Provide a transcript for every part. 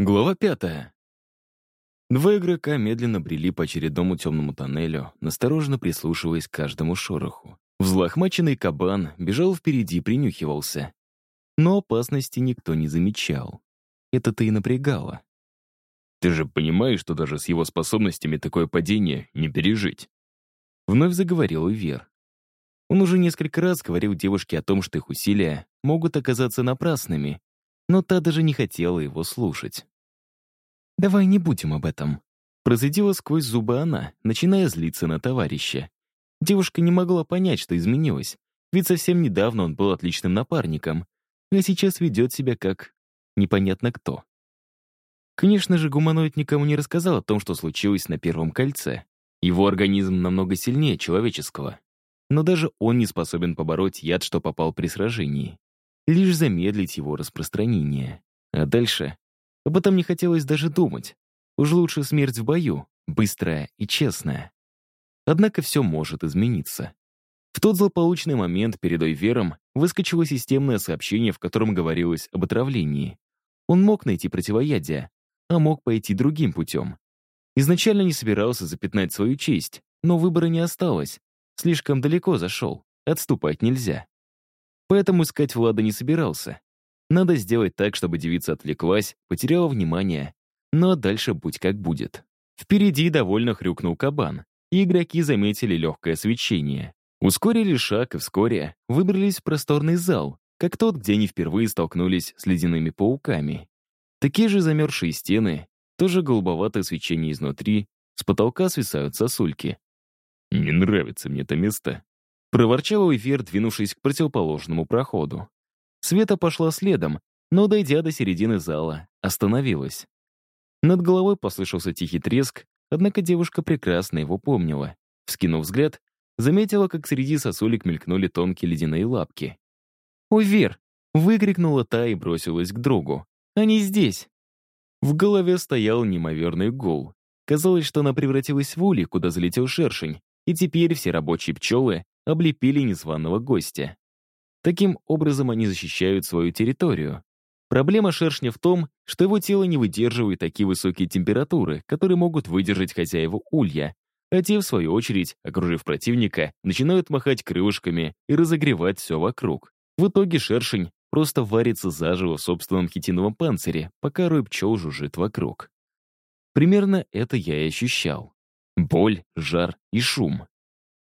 Глава пятая. Два игрока медленно брели по очередному темному тоннелю, настороженно прислушиваясь к каждому шороху. Взлохмаченный кабан бежал впереди и принюхивался. Но опасности никто не замечал. Это-то и напрягало. «Ты же понимаешь, что даже с его способностями такое падение не пережить?» Вновь заговорил Ивер. Он уже несколько раз говорил девушке о том, что их усилия могут оказаться напрасными, но та даже не хотела его слушать. «Давай не будем об этом», — процедила сквозь зубы она, начиная злиться на товарища. Девушка не могла понять, что изменилось, ведь совсем недавно он был отличным напарником, а сейчас ведет себя как непонятно кто. Конечно же, гуманоид никому не рассказал о том, что случилось на Первом кольце. Его организм намного сильнее человеческого. Но даже он не способен побороть яд, что попал при сражении лишь замедлить его распространение. А дальше? Об этом не хотелось даже думать. Уж лучше смерть в бою, быстрая и честная. Однако все может измениться. В тот злополучный момент перед Ойвером выскочило системное сообщение, в котором говорилось об отравлении. Он мог найти противоядие, а мог пойти другим путем. Изначально не собирался запятнать свою честь, но выбора не осталось. Слишком далеко зашел, отступать нельзя. Поэтому искать Влада не собирался. Надо сделать так, чтобы девица отвлеклась, потеряла внимание. Ну а дальше будь как будет. Впереди довольно хрюкнул кабан, и игроки заметили легкое свечение. Ускорили шаг и вскоре выбрались в просторный зал, как тот, где они впервые столкнулись с ледяными пауками. Такие же замерзшие стены, тоже голубоватое свечение изнутри, с потолка свисают сосульки. «Не нравится мне это место», Проворчал Уэфир, двинувшись к противоположному проходу. Света пошла следом, но, дойдя до середины зала, остановилась. Над головой послышался тихий треск, однако девушка прекрасно его помнила. Вскинув взгляд, заметила, как среди сосулек мелькнули тонкие ледяные лапки. «Увер!» — выкрикнула та и бросилась к другу. «Они здесь!» В голове стоял неимоверный гул. Казалось, что она превратилась в улей, куда залетел шершень, и теперь все рабочие пчелы облепили незваного гостя. Таким образом они защищают свою территорию. Проблема шершня в том, что его тело не выдерживает такие высокие температуры, которые могут выдержать хозяева улья, а те, в свою очередь, окружив противника, начинают махать крылышками и разогревать все вокруг. В итоге шершень просто варится заживо в собственном хитиновом панцире, пока рой пчел жужжит вокруг. Примерно это я и ощущал. Боль, жар и шум.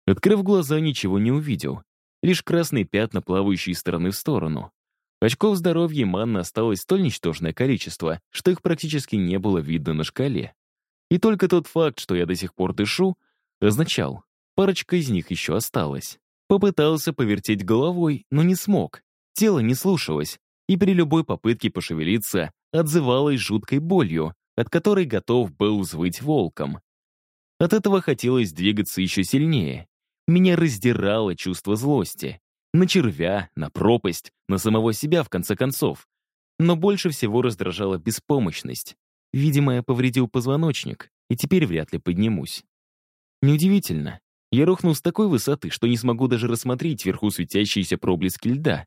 Открыв глаза, ничего не увидел. Лишь красные пятна, плавающие из стороны в сторону. Очков здоровья и манны осталось столь ничтожное количество, что их практически не было видно на шкале. И только тот факт, что я до сих пор дышу, означал, парочка из них еще осталась. Попытался повертеть головой, но не смог. Тело не слушалось, и при любой попытке пошевелиться отзывалось жуткой болью, от которой готов был взвыть волком. От этого хотелось двигаться еще сильнее, меня раздирало чувство злости. На червя, на пропасть, на самого себя, в конце концов. Но больше всего раздражала беспомощность. Видимо, я повредил позвоночник, и теперь вряд ли поднимусь. Неудивительно. Я рухнул с такой высоты, что не смогу даже рассмотреть вверху светящиеся проблески льда.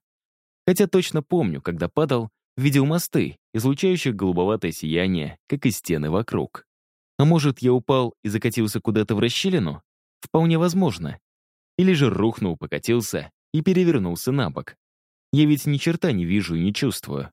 Хотя точно помню, когда падал, видел мосты, излучающие голубоватое сияние, как и стены вокруг. А может, я упал и закатился куда-то в расщелину? Вполне возможно. Или же рухнул, покатился и перевернулся на бок. Я ведь ни черта не вижу и не чувствую.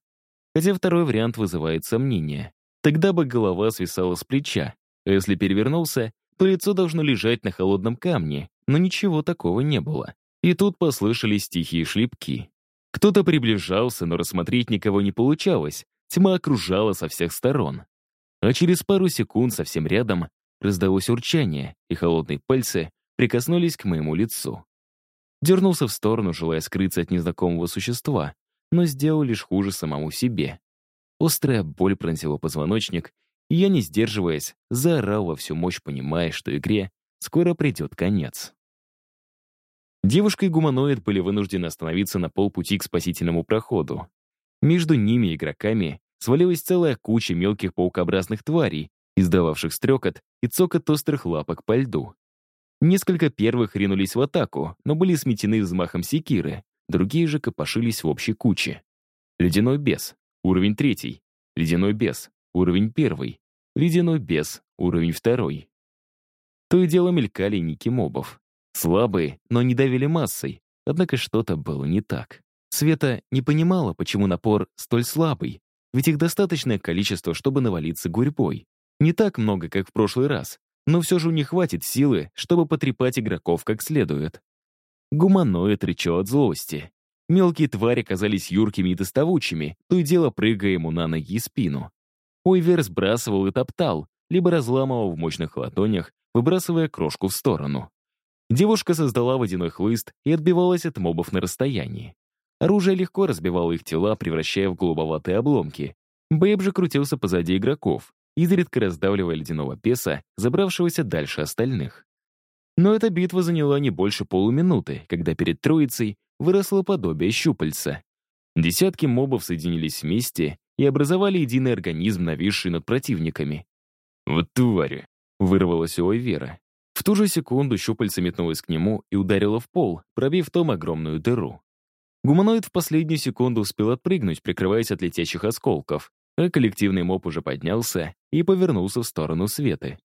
Хотя второй вариант вызывает сомнения. Тогда бы голова свисала с плеча, а если перевернулся, то лицо должно лежать на холодном камне, но ничего такого не было. И тут послышались тихие шлепки. Кто-то приближался, но рассмотреть никого не получалось, тьма окружала со всех сторон. А через пару секунд совсем рядом раздалось урчание, и холодные пальцы прикоснулись к моему лицу. Дернулся в сторону, желая скрыться от незнакомого существа, но сделал лишь хуже самому себе. Острая боль пронзила позвоночник, и я, не сдерживаясь, заорал во всю мощь, понимая, что игре скоро придет конец. Девушка и гуманоид были вынуждены остановиться на полпути к спасительному проходу. Между ними и игроками свалилась целая куча мелких паукообразных тварей, издававших стрекот и цокот острых лапок по льду. Несколько первых ринулись в атаку, но были сметены взмахом секиры, другие же копошились в общей куче. Ледяной бес. Уровень третий. Ледяной бес. уровень первый, ледяной бес, уровень второй. То и дело мелькали ники мобов. Слабые, но не давили массой, однако что-то было не так. Света не понимала, почему напор столь слабый, ведь их достаточное количество, чтобы навалиться гурьбой. Не так много, как в прошлый раз, но все же не хватит силы, чтобы потрепать игроков как следует. Гуманоид рычал от злости. Мелкие твари казались юркими и доставучими, то и дело прыгая ему на ноги и спину. Ойвер сбрасывал и топтал, либо разламывал в мощных ладонях, выбрасывая крошку в сторону. Девушка создала водяной хлыст и отбивалась от мобов на расстоянии. Оружие легко разбивало их тела, превращая в голубоватые обломки. Бэйб же крутился позади игроков, изредка раздавливая ледяного беса, забравшегося дальше остальных. Но эта битва заняла не больше полуминуты, когда перед троицей выросло подобие щупальца. Десятки мобов соединились вместе и образовали единый организм, нависший над противниками. «Вот твари!» — вырвалась у Ойвера. В ту же секунду щупальце метнулось к нему и ударило в пол, пробив том огромную дыру. Гуманоид в последнюю секунду успел отпрыгнуть, прикрываясь от летящих осколков, а коллективный моб уже поднялся и повернулся в сторону Светы.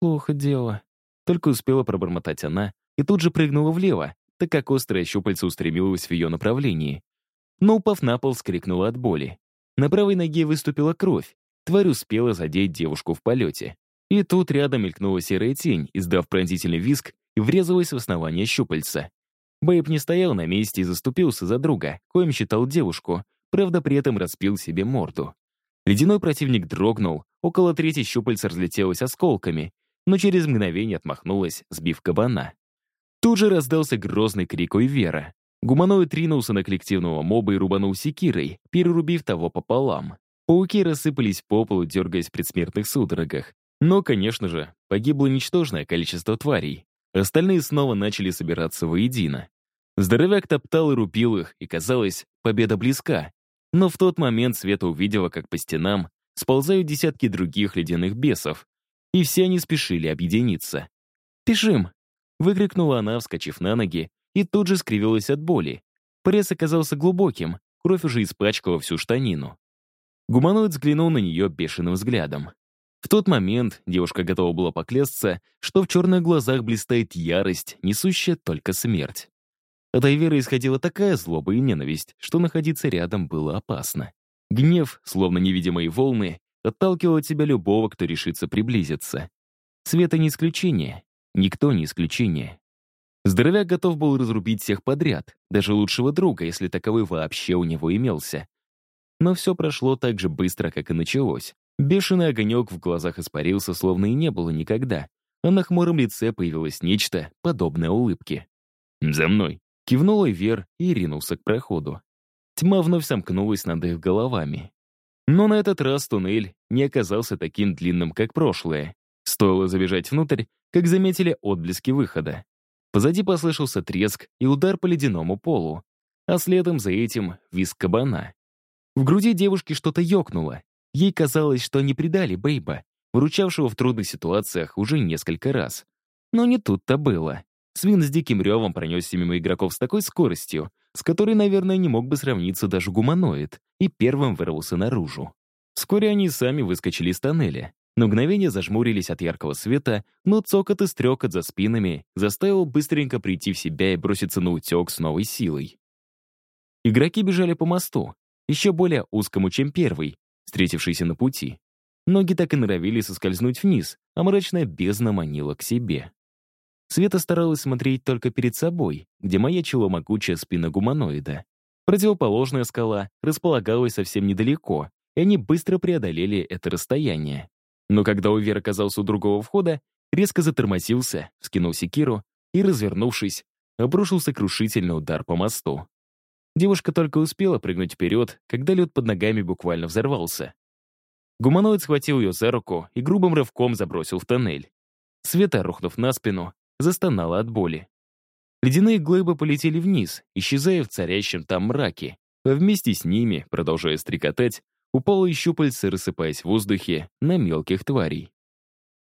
«Плохо дело», — только успела пробормотать она и тут же прыгнула влево, так как острое щупальце устремилось в ее направлении. Но, упав на пол, скрикнула от боли. На правой ноге выступила кровь. Тварь успела задеть девушку в полете. И тут рядом мелькнула серая тень, издав пронзительный визг и врезалась в основание щупальца. Бэйб не стоял на месте и заступился за друга, коим считал девушку, правда, при этом распил себе морду. Ледяной противник дрогнул, около трети щупальца разлетелось осколками, но через мгновение отмахнулась, сбив кабана. Тут же раздался грозный крик Ойвера. Гуманоид ринулся на коллективного моба и рубанул секирой, перерубив того пополам. Пауки рассыпались по полу, дергаясь в предсмертных судорогах. Но, конечно же, погибло ничтожное количество тварей. Остальные снова начали собираться воедино. Здоровяк топтал и рубил их, и казалось, победа близка. Но в тот момент Света увидела, как по стенам сползают десятки других ледяных бесов, и все они спешили объединиться. «Бежим!» — выкрикнула она, вскочив на ноги, и тут же скривилась от боли. Порез оказался глубоким, кровь уже испачкала всю штанину. Гуманоид взглянул на нее бешеным взглядом. В тот момент девушка готова была поклясться, что в черных глазах блистает ярость, несущая только смерть. От Айвера исходила такая злоба и ненависть, что находиться рядом было опасно. Гнев, словно невидимые волны, отталкивал от себя любого, кто решится приблизиться. Света не исключение, никто не исключение. Здоровяк готов был разрубить всех подряд, даже лучшего друга, если таковой вообще у него имелся. Но все прошло так же быстро, как и началось. Бешеный огонек в глазах испарился, словно и не было никогда, а на хмуром лице появилось нечто, подобное улыбке. «За мной!» — кивнул Вер и ринулся к проходу. Тьма вновь сомкнулась над их головами. Но на этот раз туннель не оказался таким длинным, как прошлое. Стоило забежать внутрь, как заметили отблески выхода. Позади послышался треск и удар по ледяному полу, а следом за этим виск кабана. В груди девушки что-то ёкнуло, Ей казалось, что они предали Бейба, выручавшего в трудных ситуациях уже несколько раз. Но не тут-то было. Свин с диким ревом пронесся мимо игроков с такой скоростью, с которой, наверное, не мог бы сравниться даже гуманоид, и первым вырвался наружу. Вскоре они сами выскочили из тоннеля. На мгновение зажмурились от яркого света, но цокот и стрекот за спинами заставил быстренько прийти в себя и броситься на утек с новой силой. Игроки бежали по мосту, еще более узкому, чем первый, встретившийся на пути. Ноги так и норовили соскользнуть вниз, а мрачная бездна манила к себе. Света старалась смотреть только перед собой, где маячила могучая спина гуманоида. Противоположная скала располагалась совсем недалеко, и они быстро преодолели это расстояние. Но когда Увер оказался у другого входа, резко затормозился, скинул секиру и, развернувшись, обрушил сокрушительный удар по мосту. Девушка только успела прыгнуть вперед, когда лед под ногами буквально взорвался. Гуманоид схватил ее за руку и грубым рывком забросил в тоннель. Света, рухнув на спину, застонала от боли. Ледяные глыбы полетели вниз, исчезая в царящем там мраке, а вместе с ними, продолжая стрекотать, упало и щупальце, рассыпаясь в воздухе на мелких тварей.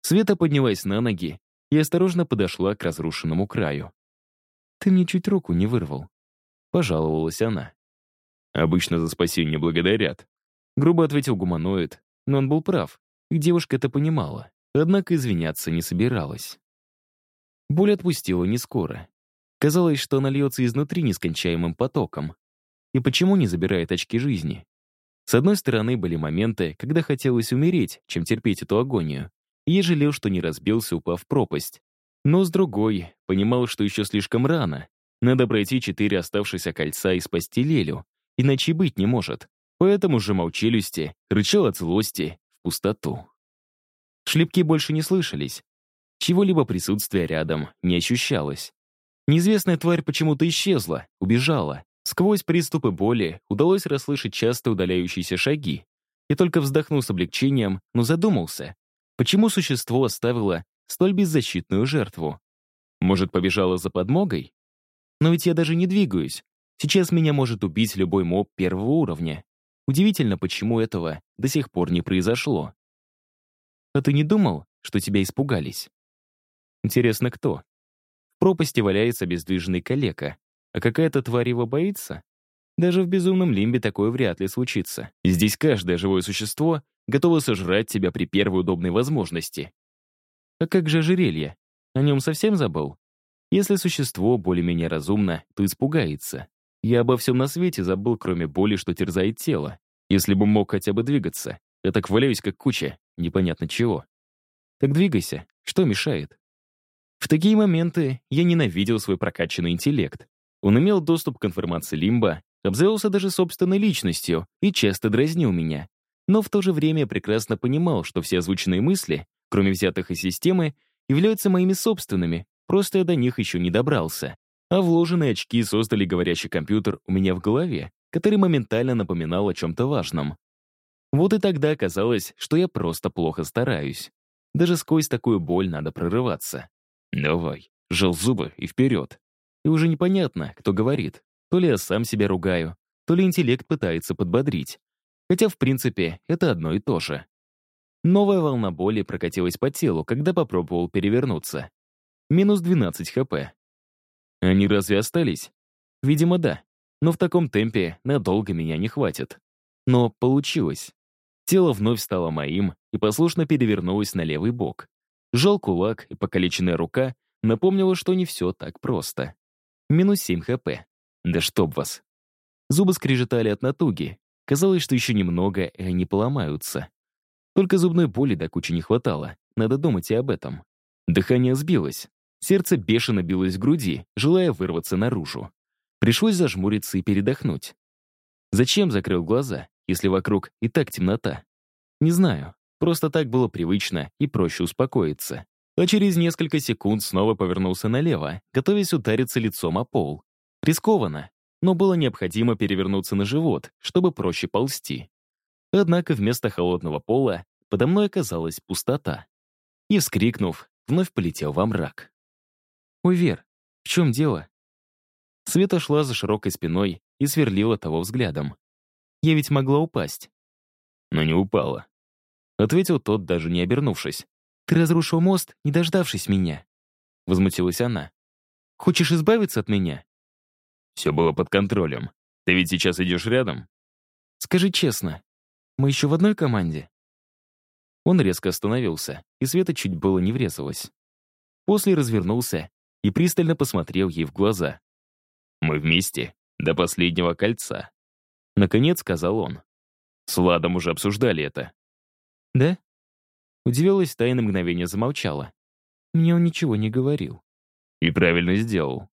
Света поднялась на ноги и осторожно подошла к разрушенному краю. «Ты мне чуть руку не вырвал», — пожаловалась она. «Обычно за спасение благодарят», — грубо ответил гуманоид, но он был прав, и девушка это понимала, однако извиняться не собиралась. Боль отпустила не скоро. Казалось, что она льется изнутри нескончаемым потоком. И почему не забирает очки жизни? С одной стороны, были моменты, когда хотелось умереть, чем терпеть эту агонию, и я жалел, что не разбился, упав в пропасть. Но с другой, понимал, что еще слишком рано. Надо пройти четыре оставшихся кольца и спасти Лелю, иначе быть не может. Поэтому сжимал челюсти, рычал от злости в пустоту. Шлепки больше не слышались. Чего-либо присутствия рядом не ощущалось. Неизвестная тварь почему-то исчезла, убежала. Сквозь приступы боли удалось расслышать часто удаляющиеся шаги. И только вздохнул с облегчением, но задумался, почему существо оставило столь беззащитную жертву. Может, побежала за подмогой? Но ведь я даже не двигаюсь. Сейчас меня может убить любой моб первого уровня. Удивительно, почему этого до сих пор не произошло. А ты не думал, что тебя испугались? Интересно, кто? В пропасти валяется бездвижный калека, а какая-то тварь его боится? Даже в безумном лимбе такое вряд ли случится. Здесь каждое живое существо готово сожрать тебя при первой удобной возможности. А как же ожерелье? О нем совсем забыл? Если существо более-менее разумно, то испугается. Я обо всем на свете забыл, кроме боли, что терзает тело. Если бы мог хотя бы двигаться, я так валяюсь, как куча, непонятно чего. Так двигайся, что мешает? В такие моменты я ненавидел свой прокачанный интеллект. Он имел доступ к информации Лимба, обзавелся даже собственной личностью и часто дразнил меня. Но в то же время прекрасно понимал, что все озвученные мысли, кроме взятых из системы, являются моими собственными, просто я до них еще не добрался. А вложенные очки создали говорящий компьютер у меня в голове, который моментально напоминал о чем-то важном. Вот и тогда оказалось, что я просто плохо стараюсь. Даже сквозь такую боль надо прорываться. «Давай, жал зубы и вперед». И уже непонятно, кто говорит. То ли я сам себя ругаю, то ли интеллект пытается подбодрить. Хотя, в принципе, это одно и то же. Новая волна боли прокатилась по телу, когда попробовал перевернуться. Минус 12 хп. Они разве остались? Видимо, да. Но в таком темпе надолго меня не хватит. Но получилось. Тело вновь стало моим и послушно перевернулось на левый бок. Жал кулак, и покалеченная рука напомнила, что не все так просто. Минус 7 хп. Да чтоб вас. Зубы скрежетали от натуги. Казалось, что еще немного, и они поломаются. Только зубной боли до кучи не хватало. Надо думать и об этом. Дыхание сбилось. Сердце бешено билось в груди, желая вырваться наружу. Пришлось зажмуриться и передохнуть. Зачем закрыл глаза, если вокруг и так темнота? Не знаю. Просто так было привычно и проще успокоиться. А через несколько секунд снова повернулся налево, готовясь удариться лицом о пол. Рискованно, но было необходимо перевернуться на живот, чтобы проще ползти. Однако вместо холодного пола подо мной оказалась пустота. И, вскрикнув, вновь полетел во мрак. «Ой, Вер, в чем дело?» Света шла за широкой спиной и сверлила того взглядом. «Я ведь могла упасть». «Но не упала», — ответил тот, даже не обернувшись. «Ты разрушил мост, не дождавшись меня», — возмутилась она. «Хочешь избавиться от меня?» «Все было под контролем. Ты ведь сейчас идешь рядом?» «Скажи честно, мы еще в одной команде?» Он резко остановился, и Света чуть было не врезалась. После развернулся и пристально посмотрел ей в глаза. «Мы вместе, до последнего кольца», — наконец сказал он. С Ладом уже обсуждали это. «Да?» Удивилась, та и на мгновение замолчала. Мне он ничего не говорил. И правильно сделал.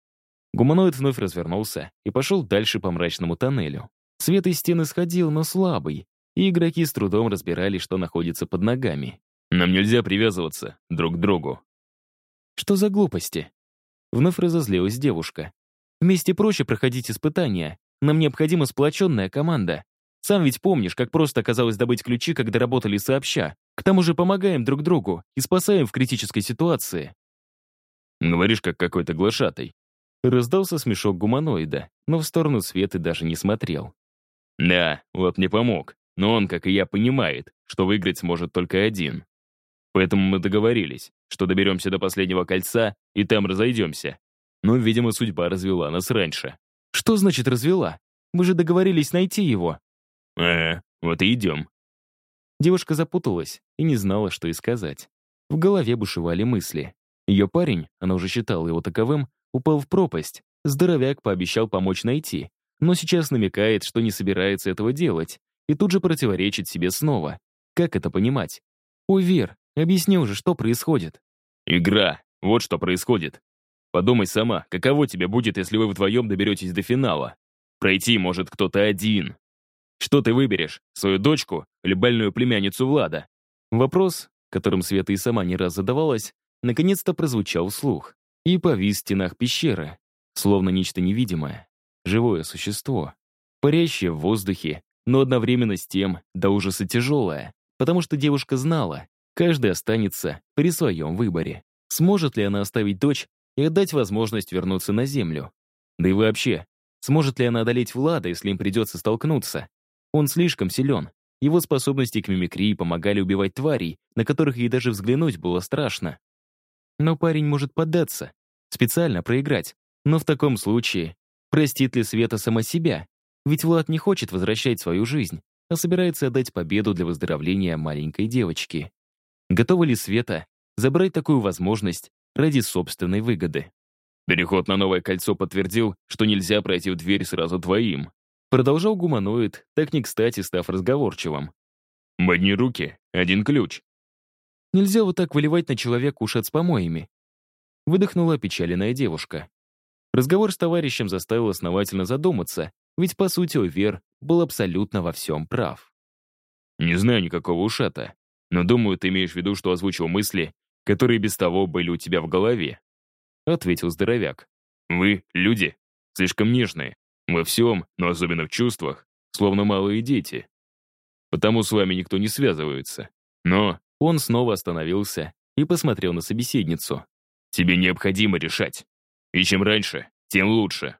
Гуманоид вновь развернулся и пошел дальше по мрачному тоннелю. Свет из стены сходил, но слабый, и игроки с трудом разбирали, что находится под ногами. «Нам нельзя привязываться друг к другу». «Что за глупости?» Вновь разозлилась девушка. «Вместе проще проходить испытания. Нам необходима сплоченная команда. Сам ведь помнишь, как просто оказалось добыть ключи, когда работали сообща. К тому же помогаем друг другу и спасаем в критической ситуации». «Говоришь, как какой-то глашатый». Раздался смешок гуманоида, но в сторону Светы даже не смотрел. «Да, вот не помог. Но он, как и я, понимает, что выиграть сможет только один. Поэтому мы договорились, что доберемся до последнего кольца и там разойдемся. Но, видимо, судьба развела нас раньше». «Что значит развела? Мы же договорились найти его». «Э, вот и идем». Девушка запуталась и не знала, что и сказать. В голове бушевали мысли. Ее парень, она уже считала его таковым, упал в пропасть. Здоровяк пообещал помочь найти, но сейчас намекает, что не собирается этого делать, и тут же противоречит себе снова. Как это понимать? «Ой, Вер, объясни уже, что происходит?» «Игра. Вот что происходит. Подумай сама, каково тебе будет, если вы вдвоем доберетесь до финала? Пройти может кто-то один. Что ты выберешь, свою дочку или больную племянницу Влада?» Вопрос, которым Света и сама не раз задавалась, наконец-то прозвучал вслух и повис в стенах пещеры, словно нечто невидимое, живое существо, парящее в воздухе, но одновременно с тем до ужаса тяжелое, потому что девушка знала, каждый останется при своем выборе. Сможет ли она оставить дочь и отдать возможность вернуться на Землю? Да и вообще, сможет ли она одолеть Влада, если им придется столкнуться? Он слишком силен. Его способности к мимикрии помогали убивать тварей, на которых ей даже взглянуть было страшно. Но парень может поддаться, специально проиграть. Но в таком случае, простит ли Света сама себя? Ведь Влад не хочет возвращать свою жизнь, а собирается отдать победу для выздоровления маленькой девочки. Готова ли Света забрать такую возможность ради собственной выгоды? Переход на новое кольцо подтвердил, что нельзя пройти в дверь сразу двоим. Продолжал гуманоид, так не кстати став разговорчивым. В руки, один ключ. Нельзя вот так выливать на человека ушат с помоями. Выдохнула опечаленная девушка. Разговор с товарищем заставил основательно задуматься, ведь, по сути, Овер был абсолютно во всем прав. «Не знаю никакого ушата, но думаю, ты имеешь в виду, что озвучил мысли, которые без того были у тебя в голове», — ответил здоровяк. «Вы, люди, слишком нежные, во всем, но особенно в чувствах, словно малые дети. Потому с вами никто не связывается. Но он снова остановился и посмотрел на собеседницу. Тебе необходимо решать. И чем раньше, тем лучше.